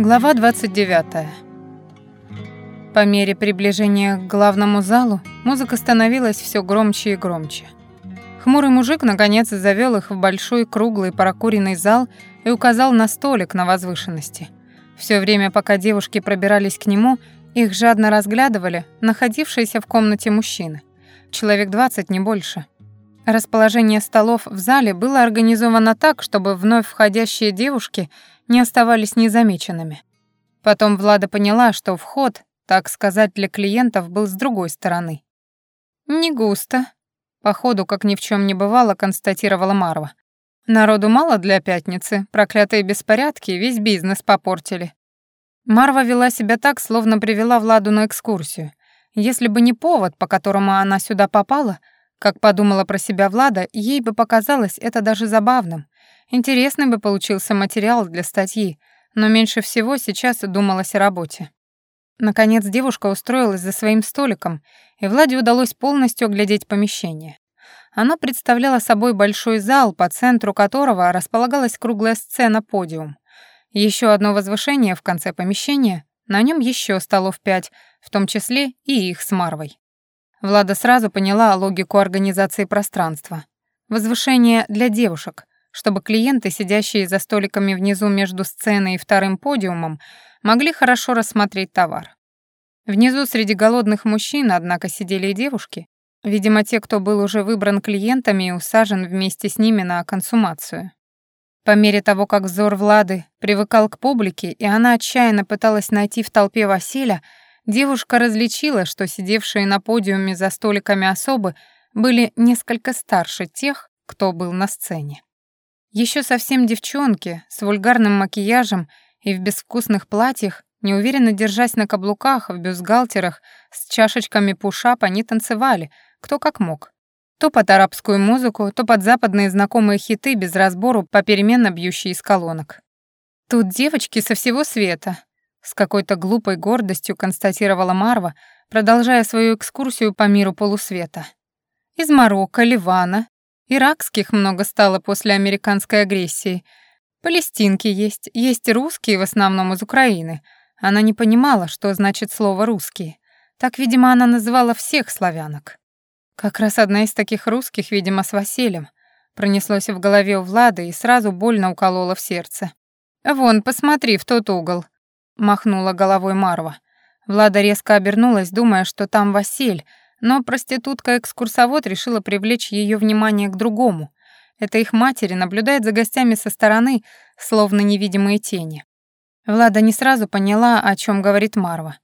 Глава 29. По мере приближения к главному залу музыка становилась все громче и громче. Хмурый мужик наконец завел их в большой круглый прокуренный зал и указал на столик на возвышенности. Все время, пока девушки пробирались к нему, их жадно разглядывали находившиеся в комнате мужчины. Человек двадцать, не больше. Расположение столов в зале было организовано так, чтобы вновь входящие девушки не оставались незамеченными. Потом Влада поняла, что вход, так сказать, для клиентов был с другой стороны. «Не густо», — походу, как ни в чем не бывало, констатировала Марва. «Народу мало для пятницы, проклятые беспорядки, весь бизнес попортили». Марва вела себя так, словно привела Владу на экскурсию. Если бы не повод, по которому она сюда попала, как подумала про себя Влада, ей бы показалось это даже забавным. Интересный бы получился материал для статьи, но меньше всего сейчас думалось о работе. Наконец девушка устроилась за своим столиком, и Владе удалось полностью оглядеть помещение. Оно представляло собой большой зал, по центру которого располагалась круглая сцена-подиум. Еще одно возвышение в конце помещения, на нем еще столов пять, в том числе и их с Марвой. Влада сразу поняла логику организации пространства. Возвышение для девушек, чтобы клиенты, сидящие за столиками внизу между сценой и вторым подиумом, могли хорошо рассмотреть товар. Внизу среди голодных мужчин, однако, сидели и девушки, видимо, те, кто был уже выбран клиентами и усажен вместе с ними на консумацию. По мере того, как взор Влады привыкал к публике, и она отчаянно пыталась найти в толпе Василя, девушка различила, что сидевшие на подиуме за столиками особы были несколько старше тех, кто был на сцене. Еще совсем девчонки с вульгарным макияжем и в безвкусных платьях, неуверенно держась на каблуках, в бюстгальтерах, с чашечками пушап, они танцевали, кто как мог. То под арабскую музыку, то под западные знакомые хиты, без разбору, попеременно бьющие из колонок. «Тут девочки со всего света», — с какой-то глупой гордостью констатировала Марва, продолжая свою экскурсию по миру полусвета. «Из Марокко, Ливана, Иракских много стало после американской агрессии. Палестинки есть, есть русские, в основном из Украины. Она не понимала, что значит слово «русские». Так, видимо, она называла всех славянок. Как раз одна из таких русских, видимо, с Василием. Пронеслось в голове у Влады и сразу больно укололо в сердце. «Вон, посмотри в тот угол», — махнула головой Марва. Влада резко обернулась, думая, что там Василь, но проститутка-экскурсовод решила привлечь ее внимание к другому. Это их матери наблюдает за гостями со стороны, словно невидимые тени. Влада не сразу поняла, о чем говорит Марва.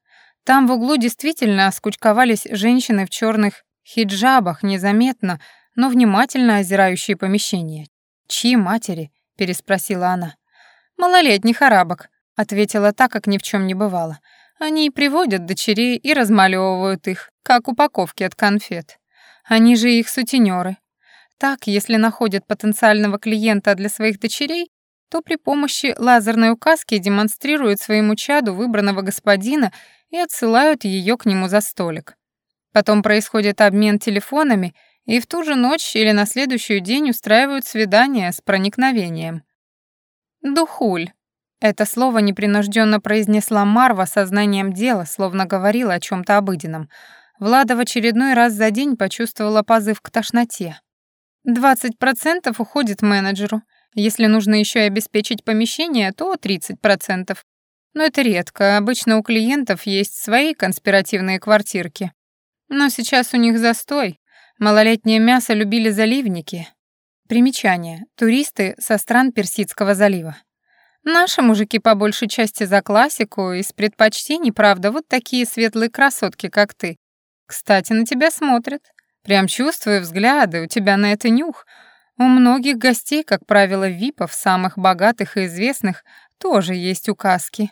Там в углу действительно скучковались женщины в черных хиджабах, незаметно, но внимательно озирающие помещение. «Чьи матери?» — переспросила она. «Малолетних арабок», — ответила так, как ни в чем не бывало. Они приводят дочерей и размалевывают их, как упаковки от конфет. Они же их сутенеры. Так, если находят потенциального клиента для своих дочерей, то при помощи лазерной указки демонстрируют своему чаду выбранного господина и отсылают ее к нему за столик. Потом происходит обмен телефонами, и в ту же ночь или на следующий день устраивают свидание с проникновением. Духуль. Это слово непринужденно произнесла Марва сознанием дела, словно говорила о чем то обыденном. Влада в очередной раз за день почувствовала позыв к тошноте. «Двадцать процентов уходит менеджеру. Если нужно еще и обеспечить помещение, то тридцать процентов. Но это редко, обычно у клиентов есть свои конспиративные квартирки. Но сейчас у них застой. Малолетнее мясо любили заливники. Примечание. Туристы со стран Персидского залива. Наши мужики по большей части за классику, из предпочтений, правда, вот такие светлые красотки, как ты. Кстати, на тебя смотрят. Прям чувствую взгляды, у тебя на это нюх. У многих гостей, как правило, випов, самых богатых и известных, тоже есть указки.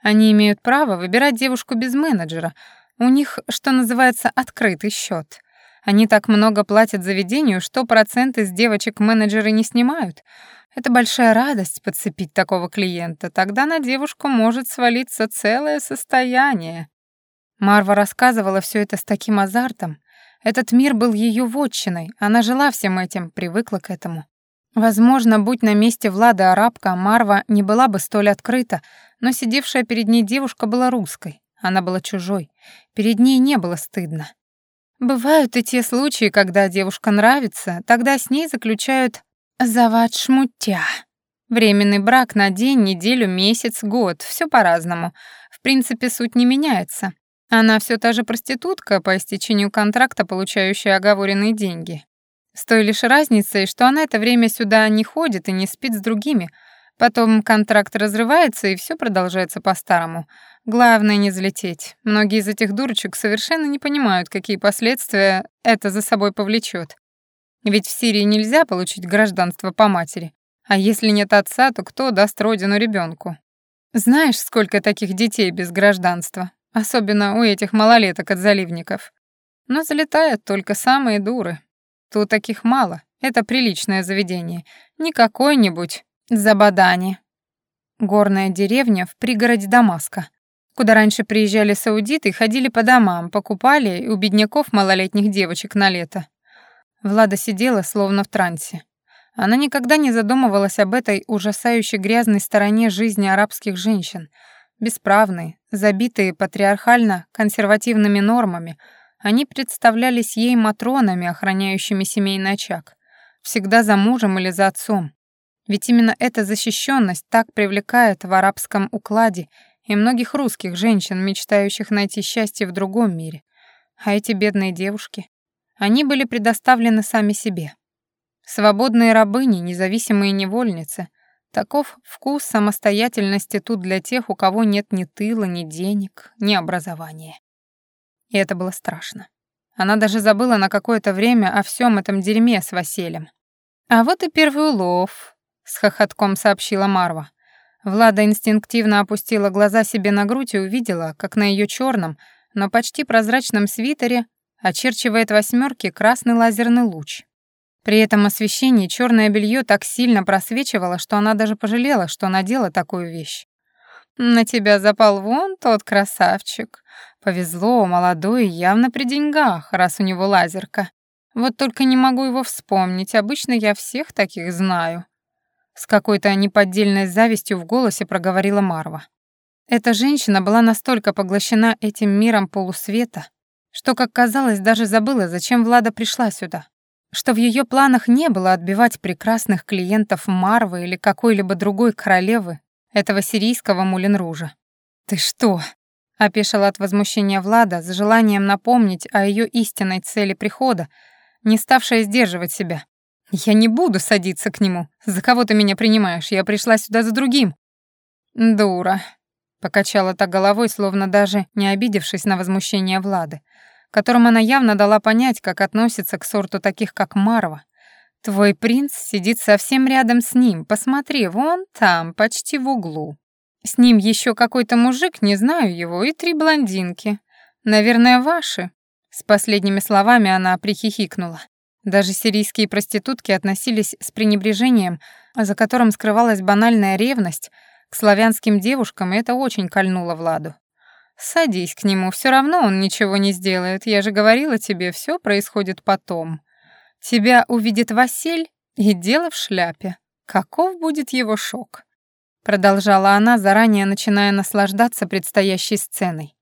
Они имеют право выбирать девушку без менеджера. У них, что называется, открытый счет. Они так много платят заведению, что проценты с девочек менеджеры не снимают. Это большая радость подцепить такого клиента. Тогда на девушку может свалиться целое состояние. Марва рассказывала все это с таким азартом. Этот мир был ее вотчиной, она жила всем этим, привыкла к этому. Возможно, будь на месте Влады арабка, Марва не была бы столь открыта, но сидевшая перед ней девушка была русской, она была чужой. Перед ней не было стыдно. Бывают и те случаи, когда девушка нравится, тогда с ней заключают зават шмутя. Временный брак на день, неделю, месяц, год, все по-разному. В принципе, суть не меняется. Она все та же проститутка, по истечению контракта получающая оговоренные деньги. С той лишь разницей, что она это время сюда не ходит и не спит с другими. Потом контракт разрывается, и все продолжается по-старому. Главное не взлететь. Многие из этих дурочек совершенно не понимают, какие последствия это за собой повлечет. Ведь в Сирии нельзя получить гражданство по матери. А если нет отца, то кто даст родину ребенку? Знаешь, сколько таких детей без гражданства? Особенно у этих малолеток от заливников. Но залетают только самые дуры. Тут таких мало. Это приличное заведение. Не какой-нибудь Забадани. Горная деревня в пригороде Дамаска, куда раньше приезжали саудиты ходили по домам, покупали у бедняков малолетних девочек на лето. Влада сидела словно в трансе. Она никогда не задумывалась об этой ужасающей грязной стороне жизни арабских женщин. Бесправные, забитые патриархально-консервативными нормами, они представлялись ей матронами, охраняющими семейный очаг. Всегда за мужем или за отцом. Ведь именно эта защищенность так привлекает в арабском укладе и многих русских женщин, мечтающих найти счастье в другом мире. А эти бедные девушки, они были предоставлены сами себе. Свободные рабыни, независимые невольницы. Таков вкус самостоятельности тут для тех, у кого нет ни тыла, ни денег, ни образования. И это было страшно. Она даже забыла на какое-то время о всем этом дерьме с Василием. «А вот и первый улов», — с хохотком сообщила Марва. Влада инстинктивно опустила глаза себе на грудь и увидела, как на ее черном, но почти прозрачном свитере очерчивает восьмерки красный лазерный луч. При этом освещении черное белье так сильно просвечивало, что она даже пожалела, что надела такую вещь. «На тебя запал вон тот красавчик. Повезло, молодой, явно при деньгах, раз у него лазерка. Вот только не могу его вспомнить, обычно я всех таких знаю». С какой-то неподдельной завистью в голосе проговорила Марва. Эта женщина была настолько поглощена этим миром полусвета, что, как казалось, даже забыла, зачем Влада пришла сюда что в ее планах не было отбивать прекрасных клиентов Марвы или какой-либо другой королевы этого сирийского Мулинружа. «Ты что?» — опешила от возмущения Влада с желанием напомнить о ее истинной цели прихода, не ставшая сдерживать себя. «Я не буду садиться к нему. За кого ты меня принимаешь? Я пришла сюда за другим». «Дура», — покачала так головой, словно даже не обидевшись на возмущение Влады которым она явно дала понять, как относится к сорту таких, как Марва. «Твой принц сидит совсем рядом с ним. Посмотри, вон там, почти в углу. С ним еще какой-то мужик, не знаю его, и три блондинки. Наверное, ваши». С последними словами она прихихикнула. Даже сирийские проститутки относились с пренебрежением, за которым скрывалась банальная ревность к славянским девушкам, это очень кольнуло Владу. Садись к нему, все равно он ничего не сделает. Я же говорила тебе, все происходит потом. Тебя увидит Василь, и дело в шляпе. Каков будет его шок? Продолжала она, заранее начиная наслаждаться предстоящей сценой.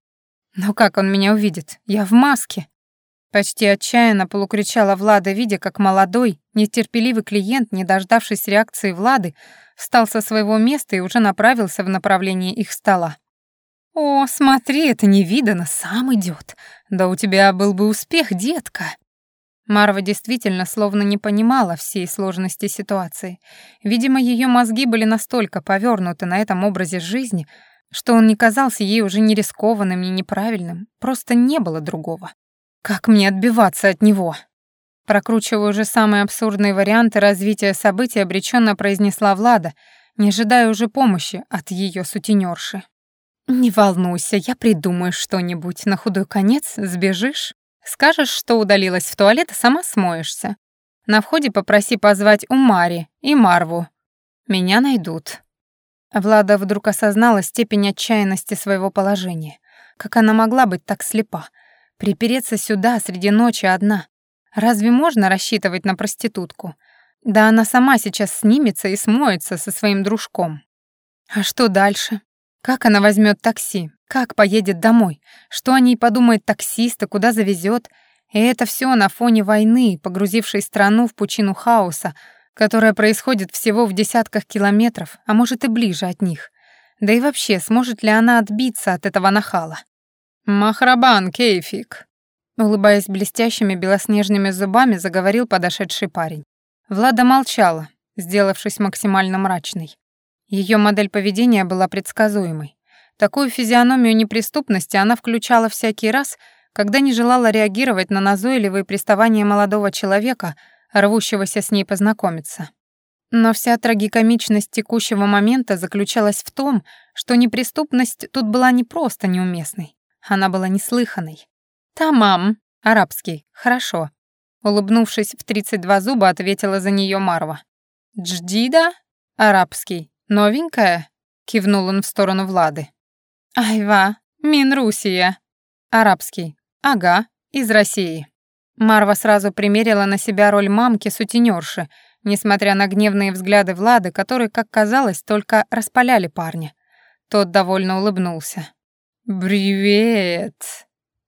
Но как он меня увидит? Я в маске. Почти отчаянно полукричала Влада, видя, как молодой, нетерпеливый клиент, не дождавшись реакции Влады, встал со своего места и уже направился в направлении их стола. «О, смотри, это невиданно, сам идет. Да у тебя был бы успех, детка». Марва действительно словно не понимала всей сложности ситуации. Видимо, ее мозги были настолько повернуты на этом образе жизни, что он не казался ей уже ни рискованным, ни неправильным. Просто не было другого. «Как мне отбиваться от него?» Прокручивая уже самые абсурдные варианты развития событий, обреченно произнесла Влада, не ожидая уже помощи от ее сутенерши. «Не волнуйся, я придумаю что-нибудь. На худой конец сбежишь, скажешь, что удалилась в туалет, а сама смоешься. На входе попроси позвать Умари и Марву. Меня найдут». Влада вдруг осознала степень отчаянности своего положения. Как она могла быть так слепа? Припереться сюда среди ночи одна. Разве можно рассчитывать на проститутку? Да она сама сейчас снимется и смоется со своим дружком. А что дальше? Как она возьмет такси? Как поедет домой? Что о ней подумает таксист и куда завезет? И это все на фоне войны, погрузившей страну в пучину хаоса, которая происходит всего в десятках километров, а может и ближе от них. Да и вообще, сможет ли она отбиться от этого нахала? «Махрабан, кейфик!» Улыбаясь блестящими белоснежными зубами, заговорил подошедший парень. Влада молчала, сделавшись максимально мрачной. Ее модель поведения была предсказуемой. Такую физиономию неприступности она включала всякий раз, когда не желала реагировать на назойливые приставания молодого человека, рвущегося с ней познакомиться. Но вся трагикомичность текущего момента заключалась в том, что неприступность тут была не просто неуместной, она была неслыханной. «Тамам, арабский, хорошо», Улыбнувшись в 32 зуба, ответила за нее Марва. «Дждида? Арабский. Новенькая?» Кивнул он в сторону Влады. «Айва, Минрусия. Арабский. Ага, из России». Марва сразу примерила на себя роль мамки-сутенерши, несмотря на гневные взгляды Влады, которые, как казалось, только распаляли парня. Тот довольно улыбнулся. «Привет!» —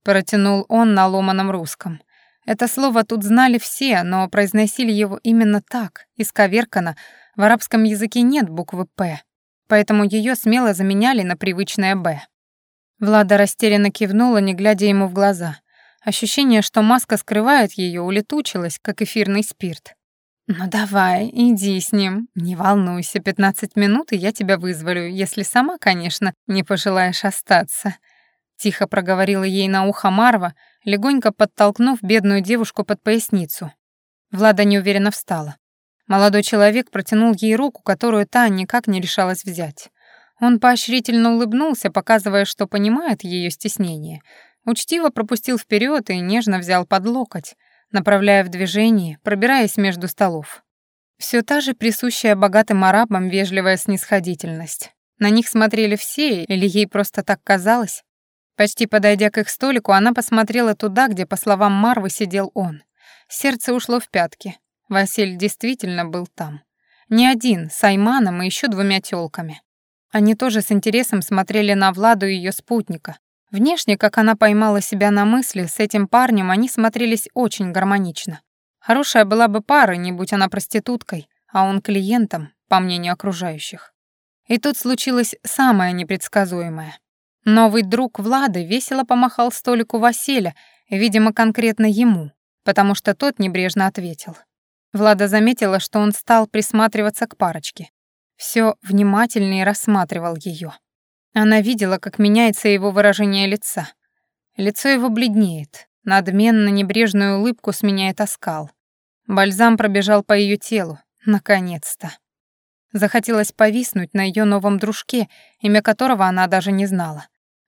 протянул он на ломаном русском. Это слово тут знали все, но произносили его именно так, исковерканно. В арабском языке нет буквы «П», поэтому ее смело заменяли на привычное «Б». Влада растерянно кивнула, не глядя ему в глаза. Ощущение, что маска скрывает ее, улетучилось, как эфирный спирт. «Ну давай, иди с ним. Не волнуйся, 15 минут, и я тебя вызволю, если сама, конечно, не пожелаешь остаться», — тихо проговорила ей на ухо Марва, легонько подтолкнув бедную девушку под поясницу. Влада неуверенно встала. Молодой человек протянул ей руку, которую та никак не решалась взять. Он поощрительно улыбнулся, показывая, что понимает ее стеснение. Учтиво пропустил вперед и нежно взял под локоть, направляя в движение, пробираясь между столов. Все та же присущая богатым арабам вежливая снисходительность. На них смотрели все, или ей просто так казалось? Почти подойдя к их столику, она посмотрела туда, где, по словам Марвы, сидел он. Сердце ушло в пятки. Василь действительно был там. Не один, с Айманом и еще двумя тёлками. Они тоже с интересом смотрели на Владу и ее спутника. Внешне, как она поймала себя на мысли, с этим парнем они смотрелись очень гармонично. Хорошая была бы пара, не будь она проституткой, а он клиентом, по мнению окружающих. И тут случилось самое непредсказуемое. Новый друг Влады весело помахал столику Василя, видимо, конкретно ему, потому что тот небрежно ответил. Влада заметила, что он стал присматриваться к парочке. Все внимательнее рассматривал ее. Она видела, как меняется его выражение лица. Лицо его бледнеет, надменно небрежную улыбку сменяет оскал. Бальзам пробежал по ее телу, наконец-то. Захотелось повиснуть на ее новом дружке, имя которого она даже не знала.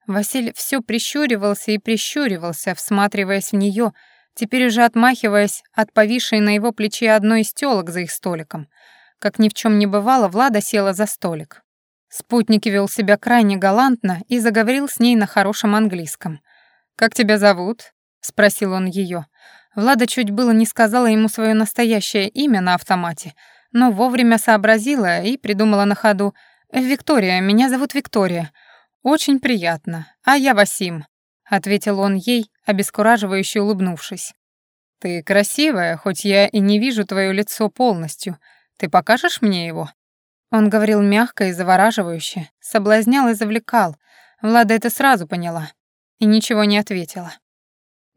Василь все прищуривался и прищуривался, всматриваясь в нее, теперь уже отмахиваясь от повисшей на его плече одной из тёлок за их столиком. Как ни в чем не бывало, Влада села за столик. Спутник вел себя крайне галантно и заговорил с ней на хорошем английском. «Как тебя зовут?» — спросил он ее. Влада чуть было не сказала ему свое настоящее имя на автомате, но вовремя сообразила и придумала на ходу. «Виктория, меня зовут Виктория. «Очень приятно. А я Васим», — ответил он ей, обескураживающе улыбнувшись. «Ты красивая, хоть я и не вижу твое лицо полностью. Ты покажешь мне его?» Он говорил мягко и завораживающе, соблазнял и завлекал. Влада это сразу поняла и ничего не ответила.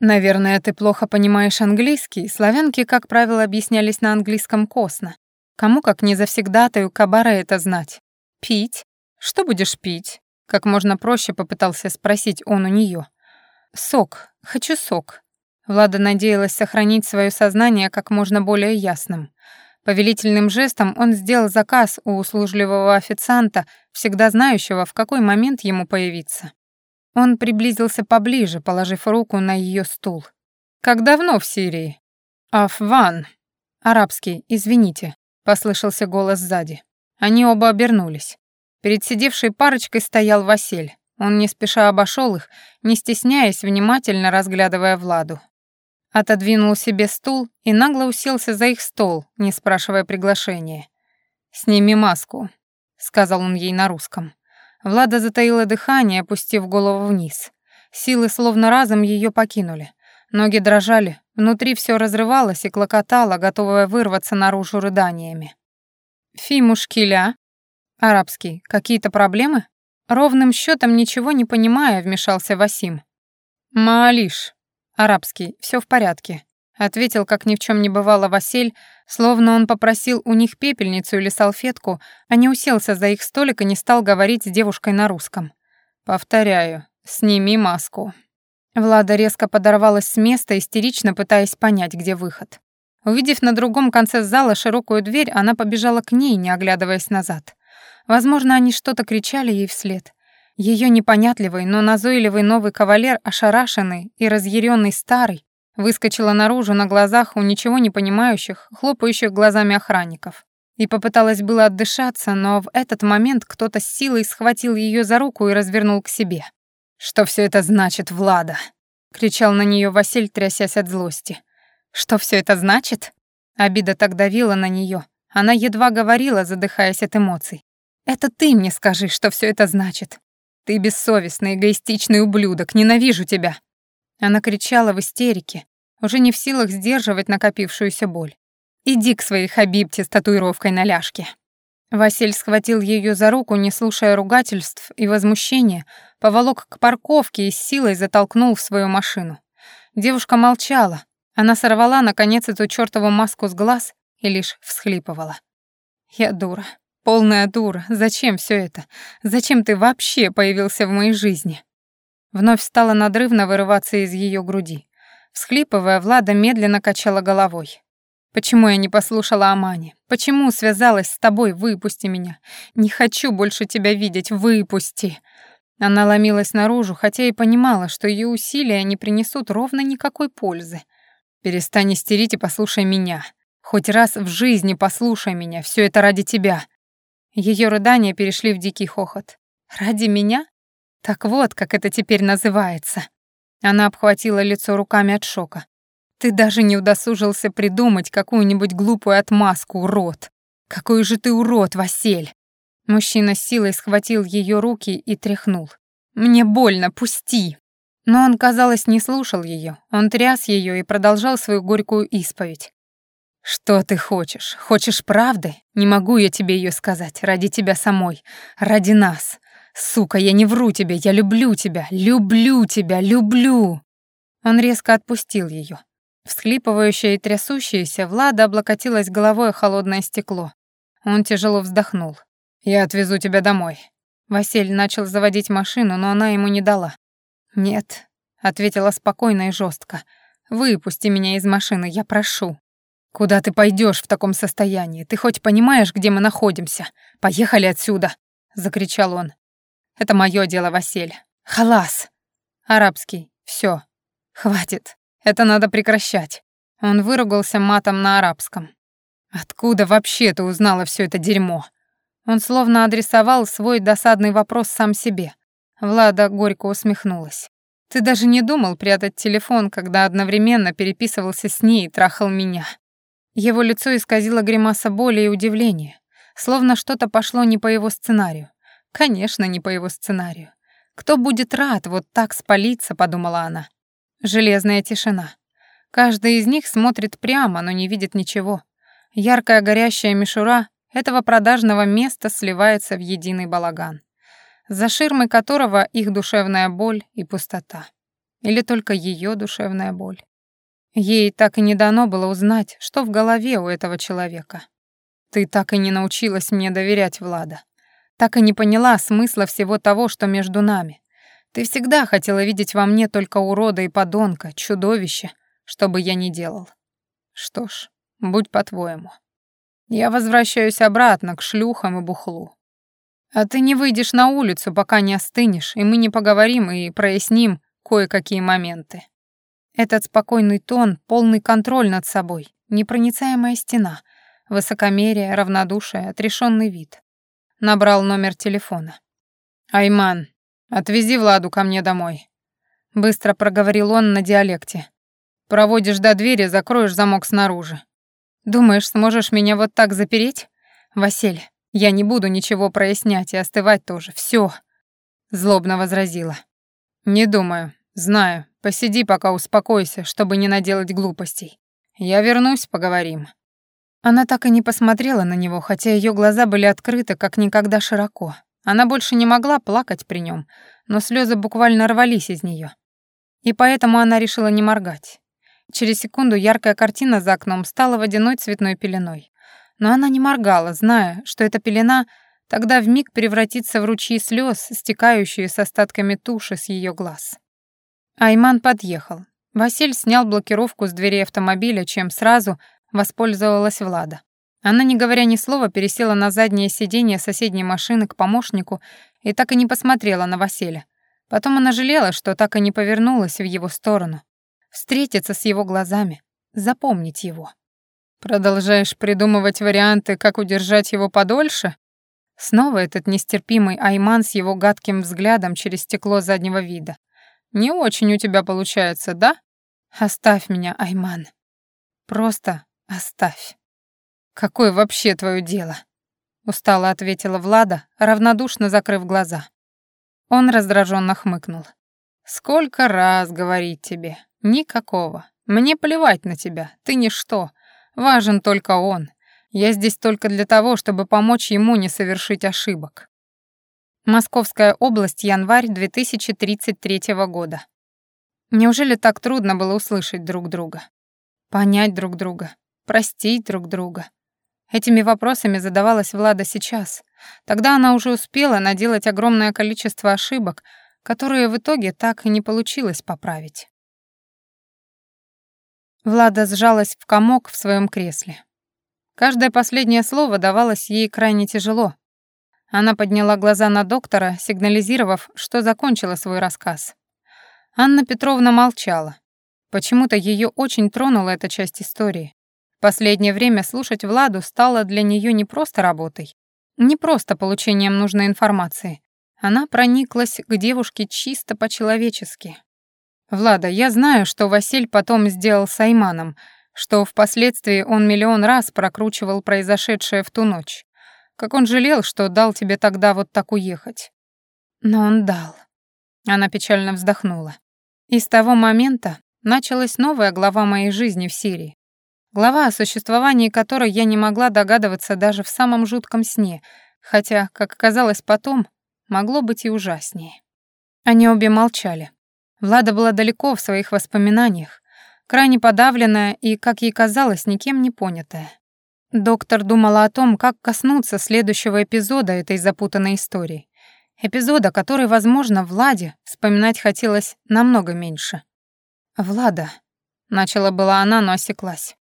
«Наверное, ты плохо понимаешь английский. Славянки, как правило, объяснялись на английском косно. Кому, как не завсегдатаю, кабаре это знать? Пить? Что будешь пить? Как можно проще попытался спросить он у нее. «Сок. Хочу сок». Влада надеялась сохранить свое сознание как можно более ясным. Повелительным жестом он сделал заказ у услужливого официанта, всегда знающего, в какой момент ему появиться. Он приблизился поближе, положив руку на ее стул. «Как давно в Сирии?» «Афван». «Арабский, извините», — послышался голос сзади. Они оба обернулись. Перед сидевшей парочкой стоял Василь. Он не спеша обошел их, не стесняясь, внимательно разглядывая Владу. Отодвинул себе стул и нагло уселся за их стол, не спрашивая приглашения. «Сними маску», — сказал он ей на русском. Влада затаила дыхание, опустив голову вниз. Силы словно разом ее покинули. Ноги дрожали, внутри все разрывалось и клокотало, готовое вырваться наружу рыданиями. «Фи мушкиля?» «Арабский. Какие-то проблемы?» Ровным счетом ничего не понимая, вмешался Васим. «Маалиш». «Арабский. Все в порядке», — ответил, как ни в чем не бывало Василь, словно он попросил у них пепельницу или салфетку, а не уселся за их столик и не стал говорить с девушкой на русском. «Повторяю, сними маску». Влада резко подорвалась с места, истерично пытаясь понять, где выход. Увидев на другом конце зала широкую дверь, она побежала к ней, не оглядываясь назад. Возможно, они что-то кричали ей вслед. Ее непонятливый, но назойливый новый кавалер, ошарашенный и разъяренный старый, выскочила наружу на глазах у ничего не понимающих, хлопающих глазами охранников. И попыталась было отдышаться, но в этот момент кто-то с силой схватил ее за руку и развернул к себе. «Что все это значит, Влада?» — кричал на нее Василь, трясясь от злости. «Что все это значит?» Обида так давила на нее. Она едва говорила, задыхаясь от эмоций. «Это ты мне скажи, что все это значит. Ты бессовестный, эгоистичный ублюдок, ненавижу тебя!» Она кричала в истерике, уже не в силах сдерживать накопившуюся боль. «Иди к своей хабибте с татуировкой на ляжке!» Василь схватил ее за руку, не слушая ругательств и возмущения, поволок к парковке и с силой затолкнул в свою машину. Девушка молчала. Она сорвала, наконец, эту чёртову маску с глаз и лишь всхлипывала. «Я дура. Полная дура. Зачем все это? Зачем ты вообще появился в моей жизни?» Вновь стала надрывно вырываться из ее груди. Всхлипывая, Влада медленно качала головой. Почему я не послушала Амани? Почему связалась с тобой? Выпусти меня. Не хочу больше тебя видеть. Выпусти. Она ломилась наружу, хотя и понимала, что ее усилия не принесут ровно никакой пользы. Перестань истерить и послушай меня. Хоть раз в жизни послушай меня. Все это ради тебя. Ее рыдания перешли в дикий хохот. Ради меня? Так вот, как это теперь называется. Она обхватила лицо руками от шока. Ты даже не удосужился придумать какую-нибудь глупую отмазку, урод. Какой же ты урод, Василь. Мужчина силой схватил ее руки и тряхнул. Мне больно, пусти. Но он, казалось, не слушал ее. Он тряс ее и продолжал свою горькую исповедь. «Что ты хочешь? Хочешь правды? Не могу я тебе ее сказать. Ради тебя самой. Ради нас. Сука, я не вру тебе. Я люблю тебя. Люблю тебя. Люблю!» Он резко отпустил ее. Всхлипывающая и трясущаяся, Влада облокотилась головой о холодное стекло. Он тяжело вздохнул. «Я отвезу тебя домой». Василь начал заводить машину, но она ему не дала. «Нет», — ответила спокойно и жестко. «Выпусти меня из машины, я прошу». «Куда ты пойдешь в таком состоянии? Ты хоть понимаешь, где мы находимся? Поехали отсюда!» — закричал он. «Это мое дело, Василь. Халас!» «Арабский. Все. Хватит. Это надо прекращать. Он выругался матом на арабском. Откуда вообще ты узнала все это дерьмо? Он словно адресовал свой досадный вопрос сам себе. Влада горько усмехнулась. Ты даже не думал прятать телефон, когда одновременно переписывался с ней и трахал меня. Его лицо исказило гримаса боли и удивления, словно что-то пошло не по его сценарию. Конечно, не по его сценарию. Кто будет рад вот так спалиться, подумала она. Железная тишина. Каждый из них смотрит прямо, но не видит ничего. Яркая горящая мишура этого продажного места сливается в единый балаган, за ширмой которого их душевная боль и пустота. Или только ее душевная боль. Ей так и не дано было узнать, что в голове у этого человека. Ты так и не научилась мне доверять, Влада. Так и не поняла смысла всего того, что между нами. Ты всегда хотела видеть во мне только урода и подонка, чудовище, что бы я ни делал. Что ж, будь по-твоему. Я возвращаюсь обратно к шлюхам и бухлу. А ты не выйдешь на улицу, пока не остынешь, и мы не поговорим и проясним кое-какие моменты. Этот спокойный тон, полный контроль над собой, непроницаемая стена, высокомерие, равнодушие, отрешенный вид. Набрал номер телефона. «Айман, «Отвези Владу ко мне домой», — быстро проговорил он на диалекте. Проводишь до двери, закроешь замок снаружи. Думаешь, сможешь меня вот так запереть? Василь, я не буду ничего прояснять и остывать тоже. Все. Злобно возразила. Не думаю. Знаю. Посиди пока успокойся, чтобы не наделать глупостей. Я вернусь, поговорим. Она так и не посмотрела на него, хотя ее глаза были открыты как никогда широко. Она больше не могла плакать при нем, но слезы буквально рвались из нее. И поэтому она решила не моргать. Через секунду яркая картина за окном стала водяной цветной пеленой. Но она не моргала, зная, что эта пелена тогда вмиг превратится в ручьи слез, стекающие с остатками туши с ее глаз. Айман подъехал. Василь снял блокировку с двери автомобиля, чем сразу воспользовалась Влада. Она, не говоря ни слова, пересела на заднее сиденье соседней машины к помощнику и так и не посмотрела на Василия. Потом она жалела, что так и не повернулась в его сторону. Встретиться с его глазами, запомнить его. «Продолжаешь придумывать варианты, как удержать его подольше?» Снова этот нестерпимый Айман с его гадким взглядом через стекло заднего вида. «Не очень у тебя получается, да?» «Оставь меня, Айман. Просто оставь». «Какое вообще твое дело?» Устало ответила Влада, равнодушно закрыв глаза. Он раздраженно хмыкнул. «Сколько раз говорить тебе? Никакого. Мне плевать на тебя, ты ничто. Важен только он. Я здесь только для того, чтобы помочь ему не совершить ошибок». Московская область, январь 2033 года. Неужели так трудно было услышать друг друга? Понять друг друга, простить друг друга. Этими вопросами задавалась Влада сейчас. Тогда она уже успела наделать огромное количество ошибок, которые в итоге так и не получилось поправить. Влада сжалась в комок в своем кресле. Каждое последнее слово давалось ей крайне тяжело. Она подняла глаза на доктора, сигнализировав, что закончила свой рассказ. Анна Петровна молчала. Почему-то ее очень тронула эта часть истории. Последнее время слушать Владу стало для нее не просто работой, не просто получением нужной информации. Она прониклась к девушке чисто по-человечески. «Влада, я знаю, что Василь потом сделал с Айманом, что впоследствии он миллион раз прокручивал произошедшее в ту ночь. Как он жалел, что дал тебе тогда вот так уехать». «Но он дал». Она печально вздохнула. И с того момента началась новая глава моей жизни в Сирии. Глава, о существовании которой я не могла догадываться даже в самом жутком сне, хотя, как оказалось потом, могло быть и ужаснее. Они обе молчали. Влада была далеко в своих воспоминаниях, крайне подавленная и, как ей казалось, никем не понятая. Доктор думала о том, как коснуться следующего эпизода этой запутанной истории. Эпизода, который, возможно, Владе вспоминать хотелось намного меньше. «Влада», — начала была она, но осеклась.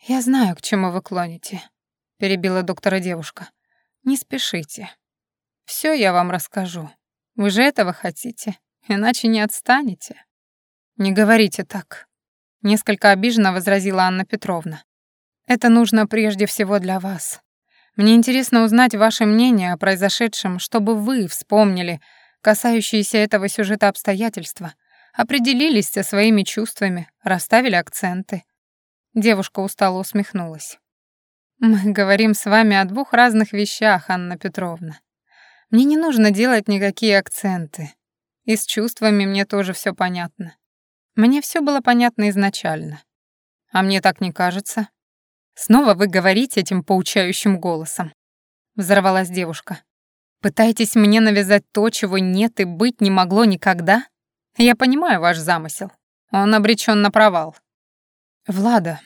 «Я знаю, к чему вы клоните», — перебила доктора девушка. «Не спешите. Все я вам расскажу. Вы же этого хотите, иначе не отстанете». «Не говорите так», — несколько обиженно возразила Анна Петровна. «Это нужно прежде всего для вас. Мне интересно узнать ваше мнение о произошедшем, чтобы вы вспомнили касающиеся этого сюжета обстоятельства, определились со своими чувствами, расставили акценты. Девушка устало усмехнулась. «Мы говорим с вами о двух разных вещах, Анна Петровна. Мне не нужно делать никакие акценты. И с чувствами мне тоже все понятно. Мне все было понятно изначально. А мне так не кажется. Снова вы говорите этим поучающим голосом. Взорвалась девушка. Пытаетесь мне навязать то, чего нет и быть не могло никогда? Я понимаю ваш замысел. Он обречен на провал. «Влада,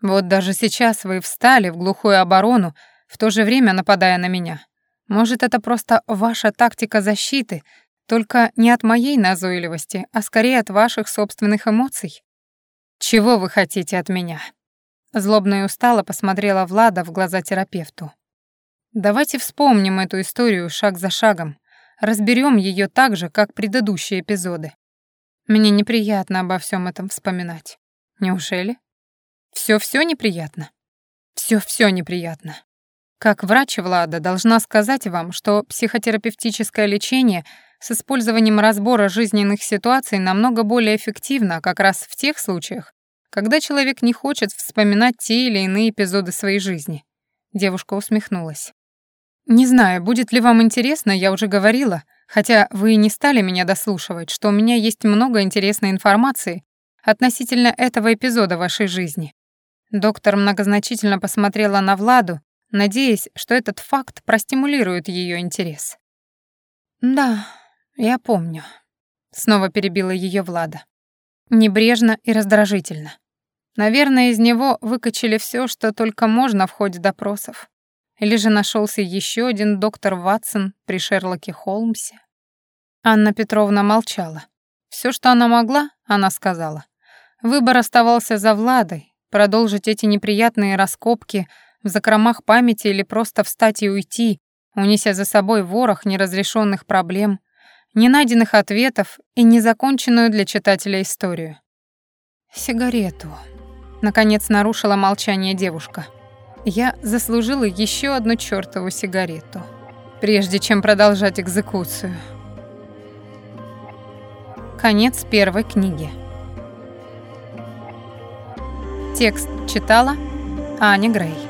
вот даже сейчас вы встали в глухую оборону, в то же время нападая на меня. Может, это просто ваша тактика защиты, только не от моей назойливости, а скорее от ваших собственных эмоций? Чего вы хотите от меня?» Злобно и устало посмотрела Влада в глаза терапевту. «Давайте вспомним эту историю шаг за шагом, разберем ее так же, как предыдущие эпизоды. Мне неприятно обо всем этом вспоминать. Неужели? Всё-всё неприятно? Всё-всё неприятно. Как врач Влада должна сказать вам, что психотерапевтическое лечение с использованием разбора жизненных ситуаций намного более эффективно как раз в тех случаях, когда человек не хочет вспоминать те или иные эпизоды своей жизни. Девушка усмехнулась. Не знаю, будет ли вам интересно, я уже говорила, хотя вы и не стали меня дослушивать, что у меня есть много интересной информации относительно этого эпизода вашей жизни. Доктор многозначительно посмотрела на Владу, надеясь, что этот факт простимулирует ее интерес. «Да, я помню», — снова перебила ее Влада. Небрежно и раздражительно. Наверное, из него выкачали все, что только можно в ходе допросов. Или же нашелся еще один доктор Ватсон при Шерлоке Холмсе. Анна Петровна молчала. Все, что она могла, она сказала. Выбор оставался за Владой, продолжить эти неприятные раскопки в закромах памяти или просто встать и уйти, унеся за собой ворох неразрешенных проблем, ненайденных ответов и незаконченную для читателя историю. «Сигарету», — наконец нарушила молчание девушка. «Я заслужила еще одну чёртову сигарету, прежде чем продолжать экзекуцию». Конец первой книги. Текст читала Аня Грей.